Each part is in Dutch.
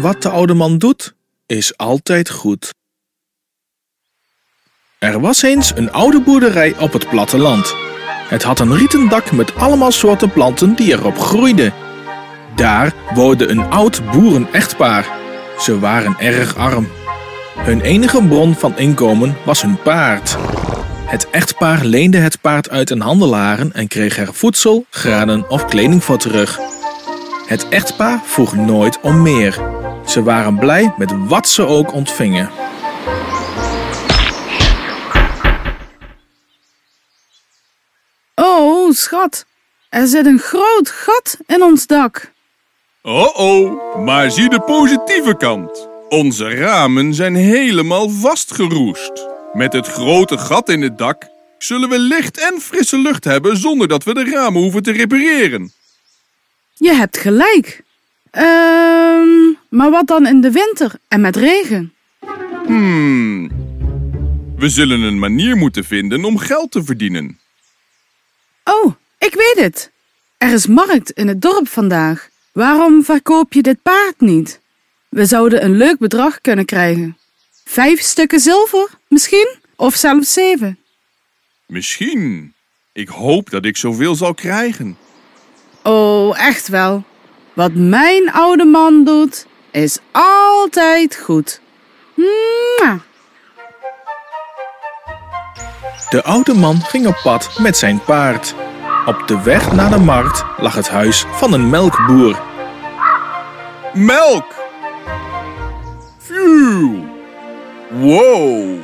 Wat de oude man doet, is altijd goed. Er was eens een oude boerderij op het platteland. Het had een rieten dak met allemaal soorten planten die erop groeiden. Daar woonde een oud boerenechtpaar. Ze waren erg arm. Hun enige bron van inkomen was hun paard. Het echtpaar leende het paard uit een handelaren en kreeg er voedsel, granen of kleding voor terug. Het echtpaar vroeg nooit om meer. Ze waren blij met wat ze ook ontvingen. Oh, schat. Er zit een groot gat in ons dak. Oh oh, maar zie de positieve kant. Onze ramen zijn helemaal vastgeroest. Met het grote gat in het dak zullen we licht en frisse lucht hebben zonder dat we de ramen hoeven te repareren. Je hebt gelijk. Ehm, maar wat dan in de winter en met regen? Hmm. We zullen een manier moeten vinden om geld te verdienen. Oh, ik weet het. Er is markt in het dorp vandaag. Waarom verkoop je dit paard niet? We zouden een leuk bedrag kunnen krijgen. Vijf stukken zilver, misschien? Of zelfs zeven. Misschien. Ik hoop dat ik zoveel zal krijgen. Oh, echt wel. Wat mijn oude man doet, is altijd goed. Mwah. De oude man ging op pad met zijn paard. Op de weg naar de markt lag het huis van een melkboer. Melk! Phew! Wow,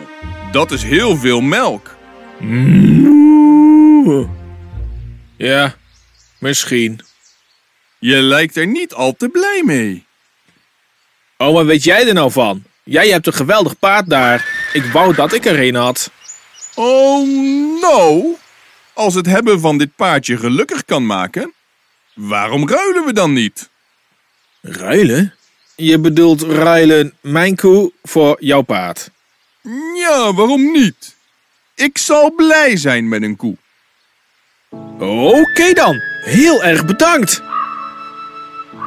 dat is heel veel melk. Ja, misschien. Je lijkt er niet al te blij mee. Oh, wat weet jij er nou van? Jij hebt een geweldig paard daar. Ik wou dat ik er een had. Oh, nou. Als het hebben van dit paardje gelukkig kan maken, waarom ruilen we dan niet? Ruilen? Je bedoelt ruilen mijn koe voor jouw paard. Ja, waarom niet? Ik zal blij zijn met een koe. Oké dan, heel erg bedankt.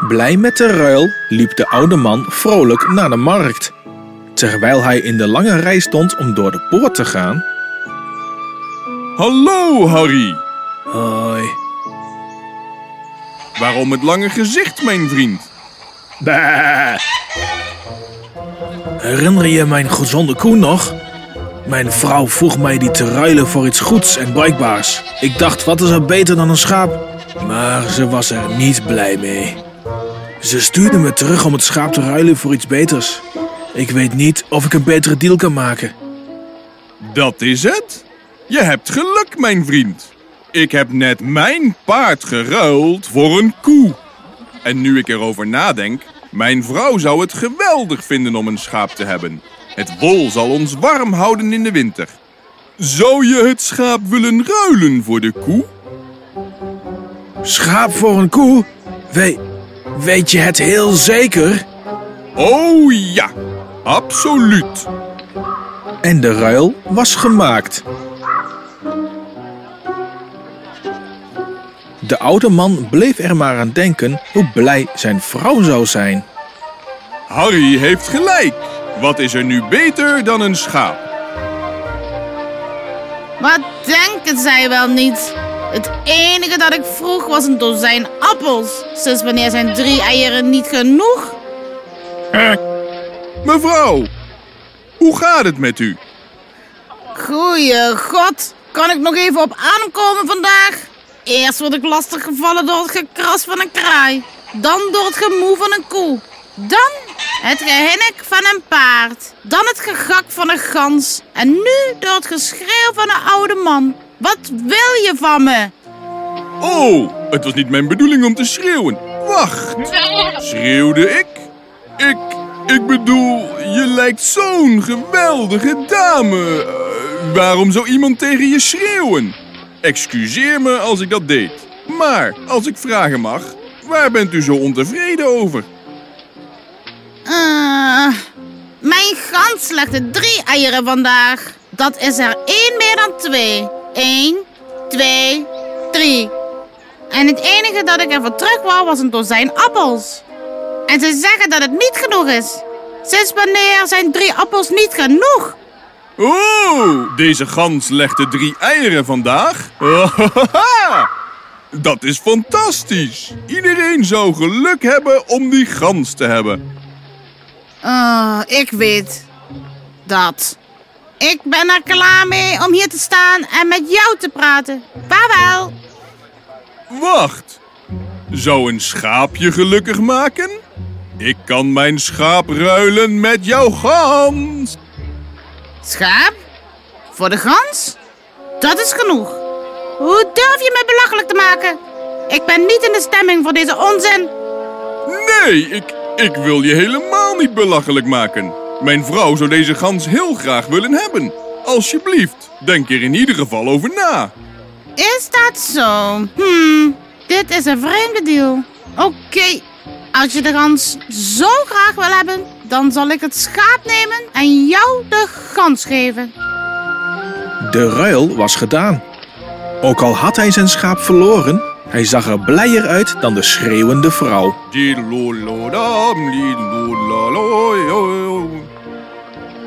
Blij met de ruil liep de oude man vrolijk naar de markt. Terwijl hij in de lange rij stond om door de poort te gaan. Hallo, Harry. Hoi. Waarom het lange gezicht, mijn vriend? Bah. Herinner je mijn gezonde koe nog? Mijn vrouw vroeg mij die te ruilen voor iets goeds en bruikbaars. Ik dacht, wat is er beter dan een schaap? Maar ze was er niet blij mee. Ze stuurde me terug om het schaap te ruilen voor iets beters. Ik weet niet of ik een betere deal kan maken. Dat is het. Je hebt geluk, mijn vriend. Ik heb net mijn paard geruild voor een koe. En nu ik erover nadenk, mijn vrouw zou het geweldig vinden om een schaap te hebben. Het wol zal ons warm houden in de winter. Zou je het schaap willen ruilen voor de koe? Schaap voor een koe? We, weet je het heel zeker? Oh ja, absoluut. En de ruil was gemaakt. De oude man bleef er maar aan denken hoe blij zijn vrouw zou zijn. Harry heeft gelijk. Wat is er nu beter dan een schaap? Wat denken zij wel niet? Het enige dat ik vroeg was een dozijn appels. Sinds wanneer zijn drie eieren niet genoeg? Mevrouw, hoe gaat het met u? Goeie god, kan ik nog even op aankomen vandaag? Eerst word ik lastiggevallen door het gekras van een kraai. Dan door het gemoe van een koe. Dan het gehinnik van een paard. Dan het gegak van een gans. En nu door het geschreeuw van een oude man. Wat wil je van me? Oh, het was niet mijn bedoeling om te schreeuwen. Wacht, schreeuwde ik? Ik, ik bedoel, je lijkt zo'n geweldige dame. Eh, waarom zou iemand tegen je schreeuwen? Excuseer me als ik dat deed. Maar, als ik vragen mag, waar bent u zo ontevreden over? Eh, mijn gans legde drie eieren vandaag. Dat is er één meer dan twee. Eén, twee, drie. En het enige dat ik ervoor terug wou was een dozijn appels. En ze zeggen dat het niet genoeg is. Sinds wanneer zijn drie appels niet genoeg? Oh, deze gans legde drie eieren vandaag. Dat is fantastisch. Iedereen zou geluk hebben om die gans te hebben. Oh, ik weet dat. Ik ben er klaar mee om hier te staan en met jou te praten. Vaarwel. Wacht. Zou een schaap je gelukkig maken? Ik kan mijn schaap ruilen met jouw gans. Schaap? Voor de gans? Dat is genoeg. Hoe durf je me belachelijk te maken? Ik ben niet in de stemming voor deze onzin. Nee, ik, ik wil je helemaal niet belachelijk maken. Mijn vrouw zou deze gans heel graag willen hebben. Alsjeblieft, denk er in ieder geval over na. Is dat zo? Hmm, dit is een vreemde deal. Oké, als je de gans zo graag wil hebben, dan zal ik het schaap nemen en jou de gans geven. De ruil was gedaan. Ook al had hij zijn schaap verloren, hij zag er blijer uit dan de schreeuwende vrouw.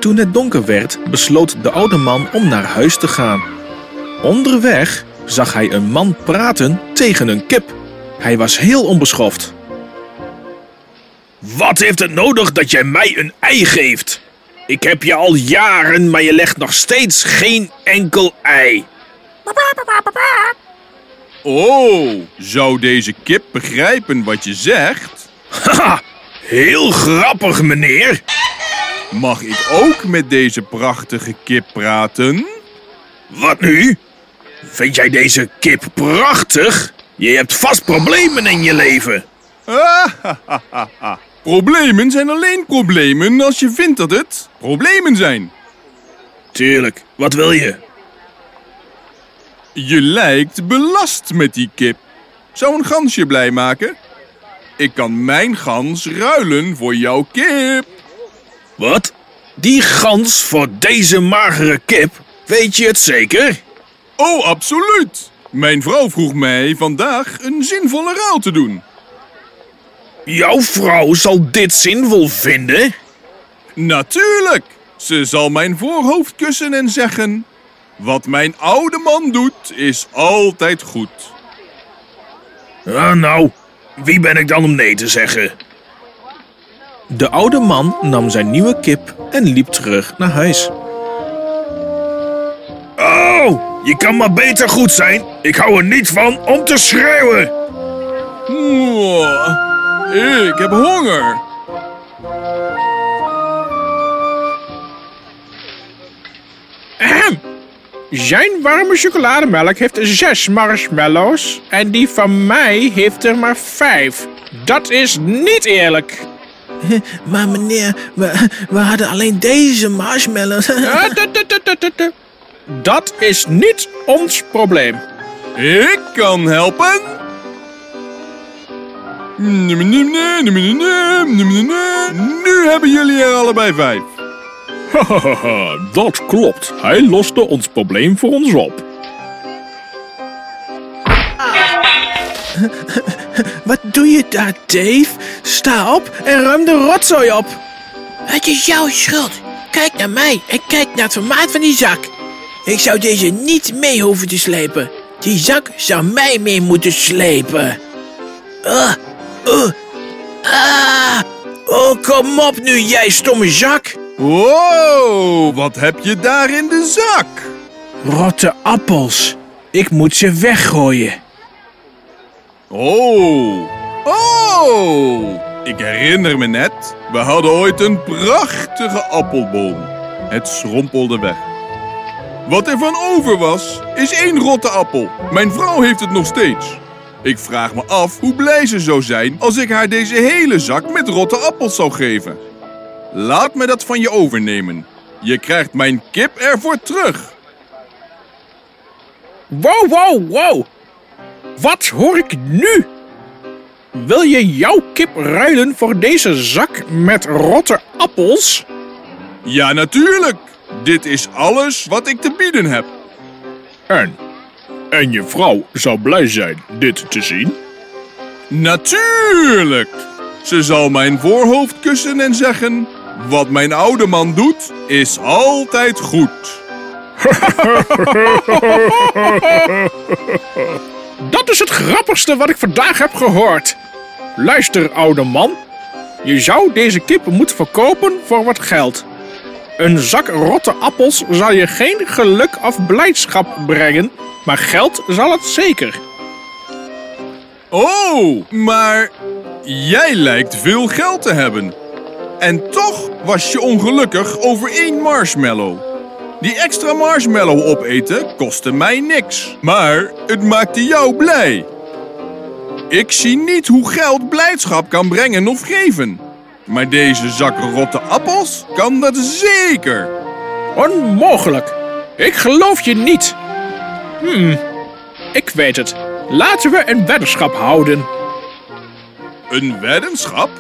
Toen het donker werd, besloot de oude man om naar huis te gaan. Onderweg zag hij een man praten tegen een kip. Hij was heel onbeschoft. Wat heeft het nodig dat jij mij een ei geeft? Ik heb je al jaren, maar je legt nog steeds geen enkel ei. Oh, zou deze kip begrijpen wat je zegt? Haha, heel grappig, meneer. Mag ik ook met deze prachtige kip praten? Wat nu? Vind jij deze kip prachtig? Je hebt vast problemen in je leven. Problemen zijn alleen problemen als je vindt dat het problemen zijn. Tuurlijk, wat wil je? Je lijkt belast met die kip. Zou een gans je blij maken? Ik kan mijn gans ruilen voor jouw kip. Wat? Die gans voor deze magere kip? Weet je het zeker? Oh, absoluut. Mijn vrouw vroeg mij vandaag een zinvolle ruil te doen. Jouw vrouw zal dit zinvol vinden? Natuurlijk. Ze zal mijn voorhoofd kussen en zeggen... Wat mijn oude man doet, is altijd goed. Ah, nou, wie ben ik dan om nee te zeggen? De oude man nam zijn nieuwe kip en liep terug naar huis. Oh, je kan maar beter goed zijn. Ik hou er niet van om te schreeuwen. Mwah. Ik heb honger. Ahem. Zijn warme chocolademelk heeft zes marshmallows en die van mij heeft er maar vijf. Dat is niet eerlijk. Maar meneer, we, we hadden alleen deze marshmallows. Dat is niet ons probleem. Ik kan helpen. Nu hebben jullie er allebei vijf. Hahaha, dat klopt. Hij loste ons probleem voor ons op. Wat doe je daar, Dave? Sta op en ruim de rotzooi op. Het is jouw schuld. Kijk naar mij en kijk naar het formaat van die zak. Ik zou deze niet mee hoeven te slepen. Die zak zou mij mee moeten slepen. Uh, uh, ah. Oh, kom op nu, jij stomme zak. Wow, wat heb je daar in de zak? Rotte appels. Ik moet ze weggooien. Oh, oh. Ik herinner me net, we hadden ooit een prachtige appelboom. Het schrompelde weg. Wat er van over was, is één rotte appel. Mijn vrouw heeft het nog steeds. Ik vraag me af hoe blij ze zou zijn als ik haar deze hele zak met rotte appels zou geven. Laat me dat van je overnemen. Je krijgt mijn kip ervoor terug. Wow, wow, wow. Wat hoor ik nu? Wil je jouw kip ruilen voor deze zak met rotte appels? Ja, natuurlijk. Dit is alles wat ik te bieden heb. En? En je vrouw zou blij zijn dit te zien. Natuurlijk! Ze zal mijn voorhoofd kussen en zeggen: Wat mijn oude man doet, is altijd goed. Dat is het grappigste wat ik vandaag heb gehoord. Luister, oude man. Je zou deze kip moeten verkopen voor wat geld. Een zak rotte appels zal je geen geluk of blijdschap brengen, maar geld zal het zeker. Oh, maar jij lijkt veel geld te hebben. En toch was je ongelukkig over één marshmallow. Die extra marshmallow opeten kostte mij niks. Maar het maakte jou blij. Ik zie niet hoe geld blijdschap kan brengen of geven. Maar deze zak rotte appels kan dat zeker. Onmogelijk. Ik geloof je niet. Hmm, ik weet het. Laten we een weddenschap houden. Een weddenschap?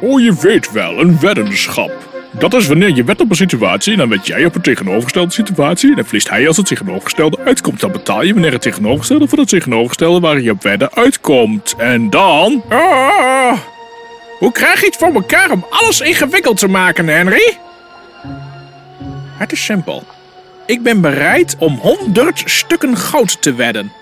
Oh, je weet wel, een weddenschap. Dat is wanneer je wedt op een situatie en dan wed jij op een tegenovergestelde situatie. En dan verliest hij als het tegenovergestelde uitkomt. Dan betaal je wanneer het tegenovergestelde van het tegenovergestelde waar je op wedden uitkomt. En dan... Ah, hoe krijg je het voor elkaar om alles ingewikkeld te maken, Henry? Het is simpel. Ik ben bereid om honderd stukken goud te wedden.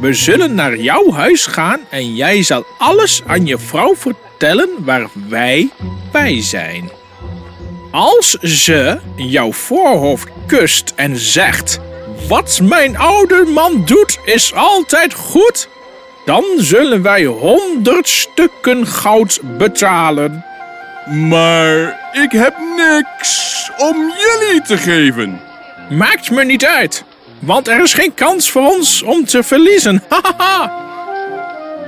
We zullen naar jouw huis gaan en jij zal alles aan je vrouw vertellen waar wij bij zijn. Als ze jouw voorhoofd kust en zegt: Wat mijn oude man doet is altijd goed, dan zullen wij honderd stukken goud betalen. Maar ik heb niks om jullie te geven. Maakt me niet uit, want er is geen kans voor ons om te verliezen.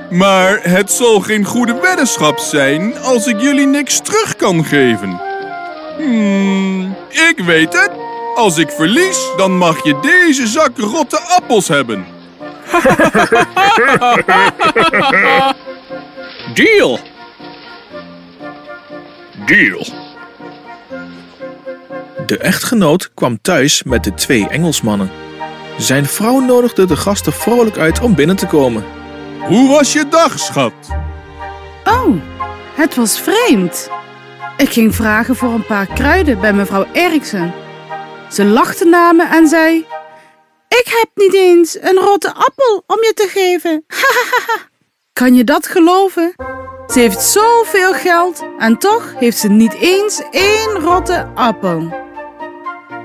Maar het zal geen goede weddenschap zijn als ik jullie niks terug kan geven. Hmm, ik weet het. Als ik verlies, dan mag je deze zak rotte appels hebben. Deal. Deal. De echtgenoot kwam thuis met de twee Engelsmannen. Zijn vrouw nodigde de gasten vrolijk uit om binnen te komen. Hoe was je dag, schat? Oh, het was vreemd. Ik ging vragen voor een paar kruiden bij mevrouw Eriksen. Ze lachte naar me en zei: Ik heb niet eens een rotte appel om je te geven. kan je dat geloven? Ze heeft zoveel geld en toch heeft ze niet eens één rotte appel.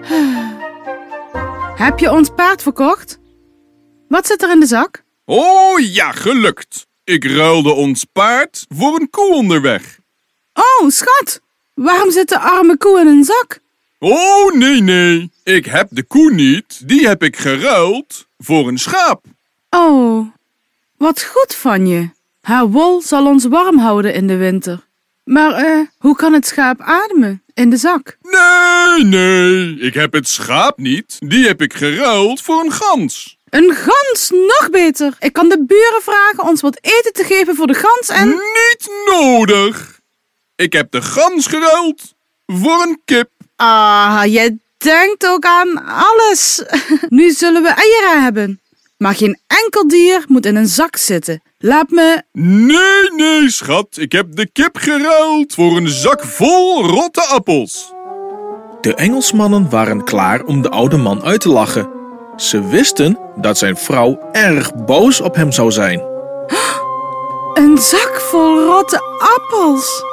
Heb je ons paard verkocht? Wat zit er in de zak? Oh ja, gelukt. Ik ruilde ons paard voor een koe onderweg. Oh, schat, waarom zit de arme koe in een zak? Oh nee, nee. Ik heb de koe niet. Die heb ik geruild voor een schaap. Oh, wat goed van je. Haar wol zal ons warm houden in de winter. Maar eh, hoe kan het schaap ademen in de zak? Nee, nee. Ik heb het schaap niet. Die heb ik geruild voor een gans. Een gans, nog beter. Ik kan de buren vragen ons wat eten te geven voor de gans en... Niet nodig. Ik heb de gans geruild voor een kip. Ah, je denkt ook aan alles. nu zullen we eieren hebben. Maar geen enkel dier moet in een zak zitten. Laat me... Nee, nee, schat. Ik heb de kip geruild voor een zak vol rotte appels. De Engelsmannen waren klaar om de oude man uit te lachen. Ze wisten dat zijn vrouw erg boos op hem zou zijn. Een zak vol rotte appels.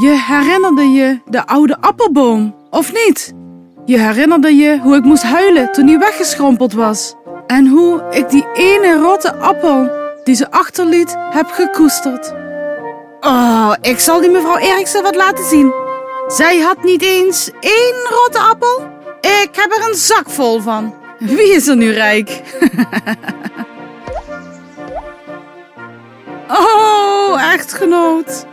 Je herinnerde je de oude appelboom, of niet? Je herinnerde je hoe ik moest huilen toen hij weggeschrompeld was. En hoe ik die ene rotte appel die ze achterliet heb gekoesterd. Oh, ik zal die mevrouw Eriksen wat laten zien. Zij had niet eens één rotte appel. Ik heb er een zak vol van. Wie is er nu rijk? oh, echtgenoot.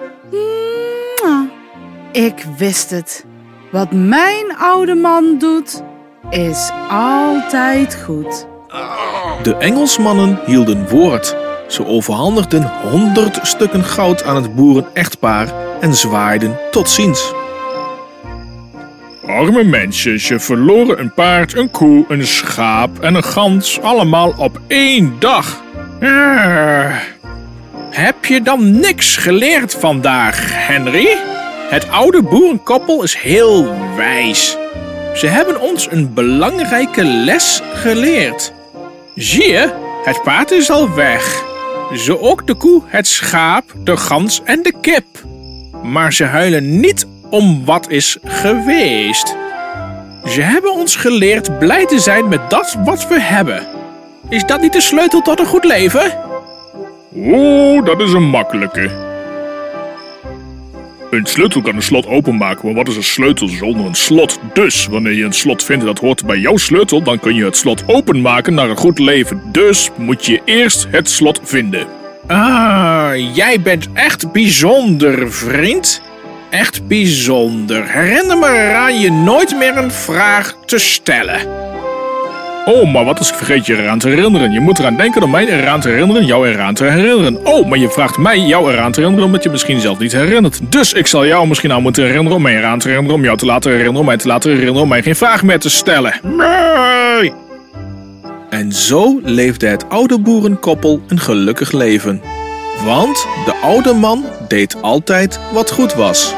Ik wist het. Wat mijn oude man doet, is altijd goed. De Engelsmannen hielden woord. Ze overhandigden honderd stukken goud aan het boeren-echtpaar en zwaaiden tot ziens. Arme mensen, ze verloren een paard, een koe, een schaap en een gans allemaal op één dag. Ah. Heb je dan niks geleerd vandaag, Henry? Het oude boerenkoppel is heel wijs. Ze hebben ons een belangrijke les geleerd. Zie je, het paard is al weg. Zo ook de koe, het schaap, de gans en de kip. Maar ze huilen niet om wat is geweest. Ze hebben ons geleerd blij te zijn met dat wat we hebben. Is dat niet de sleutel tot een goed leven? Oeh, dat is een makkelijke. Een sleutel kan een slot openmaken, maar wat is een sleutel zonder een slot? Dus, wanneer je een slot vindt dat hoort bij jouw sleutel, dan kun je het slot openmaken naar een goed leven. Dus moet je eerst het slot vinden. Ah, jij bent echt bijzonder, vriend. Echt bijzonder. Herinner me eraan je nooit meer een vraag te stellen. Oh, maar wat als ik vergeet je eraan te herinneren? Je moet eraan denken om mij eraan te herinneren, jou eraan te herinneren. Oh, maar je vraagt mij jou eraan te herinneren omdat je misschien zelf niet herinnert. Dus ik zal jou misschien aan moeten herinneren om mij eraan te herinneren, om jou te laten herinneren, om mij te laten herinneren, om mij geen vraag meer te stellen. Nee! En zo leefde het oude boerenkoppel een gelukkig leven. Want de oude man deed altijd wat goed was.